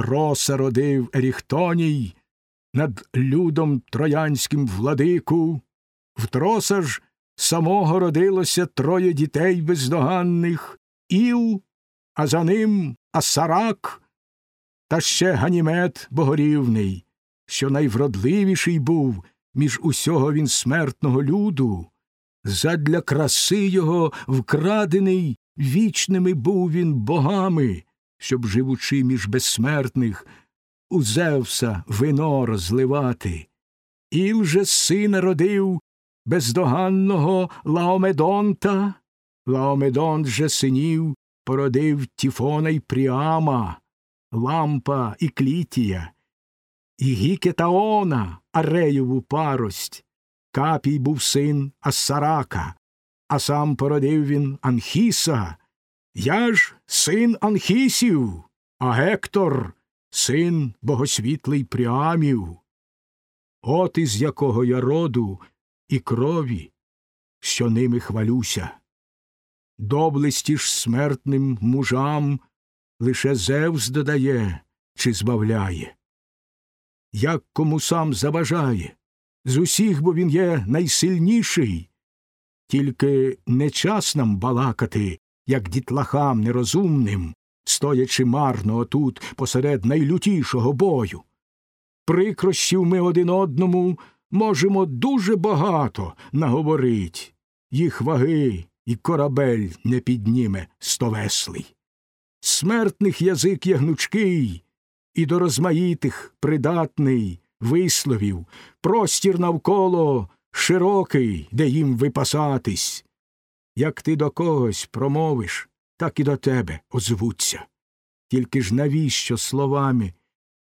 троса родив Еріхтоній, над людом троянським владику, в троса ж самого родилося троє дітей бездоганних Іл, а за ним Асарак, та ще Ганімет богорівний, що найвродливіший був між усього він смертного люду. Задля краси його вкрадений вічними був він богами, щоб, живучи між безсмертних, у Зевса вино розливати. Іл же сина родив бездоганного Лаомедонта, Лаомедонт же синів породив Тіфона й Пріама, Лампа і Клітія, і Гікетаона, Ареєву парость. Капій був син Ассарака, а сам породив він Анхіса. Я ж син Анхісів, а Гектор син богосвітлий Пріамів. От із якого я роду і крові, що ними хвалюся. Доблесті ж смертним мужам лише Зевс додає чи збавляє. Як кому сам забажає, з усіх, бо він є найсильніший, тільки не час нам балакати, як дітлахам нерозумним, стоячи марно отут посеред найлютішого бою. Прикрощів ми один одному можемо дуже багато наговорить, їх ваги і корабель не підніме стовеслий. Смертних язик є гнучкий, і до розмаїтих придатний висловів, простір навколо широкий, де їм випасатись. Як ти до когось промовиш, так і до тебе озвуться. Тільки ж навіщо словами,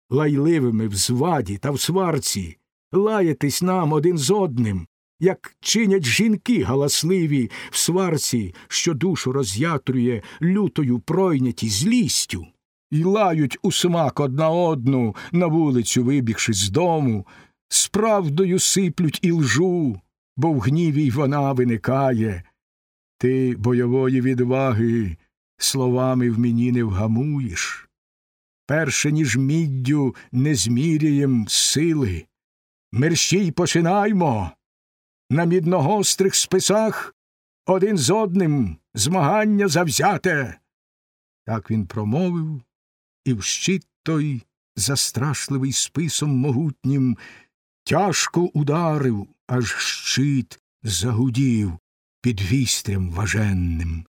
лайливими в зваді та в сварці, лаєтесь нам один з одним, як чинять жінки галасливі в сварці, що душу роз'ятрює лютою пройняті злістю, І лають у смак одна одну, на вулицю вибігши з дому, з правдою сиплють і лжу, бо в гніві й вона виникає. Ти бойової відваги словами в мені не вгамуєш. Перше, ніж міддю не зміряєм сили. Мерщій починаймо. На мідногострих списах один з одним змагання завзяте. Так він промовив, і в щит той застрашливий списом могутнім тяжко ударив, аж щит загудів під вістрям важенним.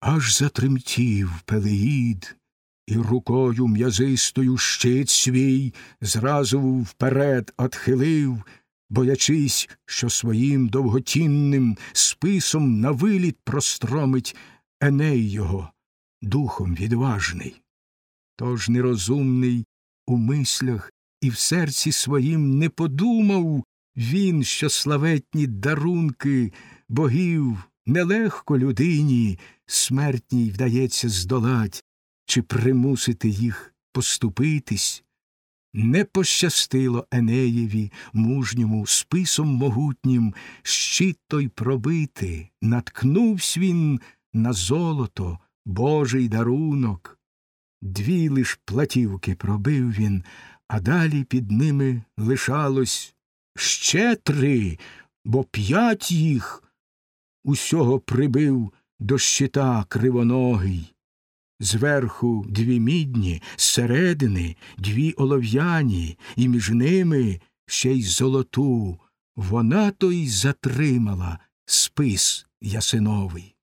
Аж затремтів Пелеїд, і рукою м'язистою щит свій зразу вперед отхилив, боячись, що своїм довготінним списом на виліт простромить Еней його, духом відважний. Тож нерозумний у мислях і в серці своїм не подумав він, що славетні дарунки богів нелегко людині смертній вдається здолать чи примусити їх поступитись. Не пощастило Енеєві, мужньому, списом могутнім, щит той пробити, наткнувсь він на золото, божий дарунок. Дві лиш платівки пробив він, а далі під ними лишалось ще три, бо п'ять їх усього прибив до щита кривоногий. Зверху дві мідні, зсередини дві олов'яні, і між ними ще й золоту. Вона то й затримала спис ясиновий.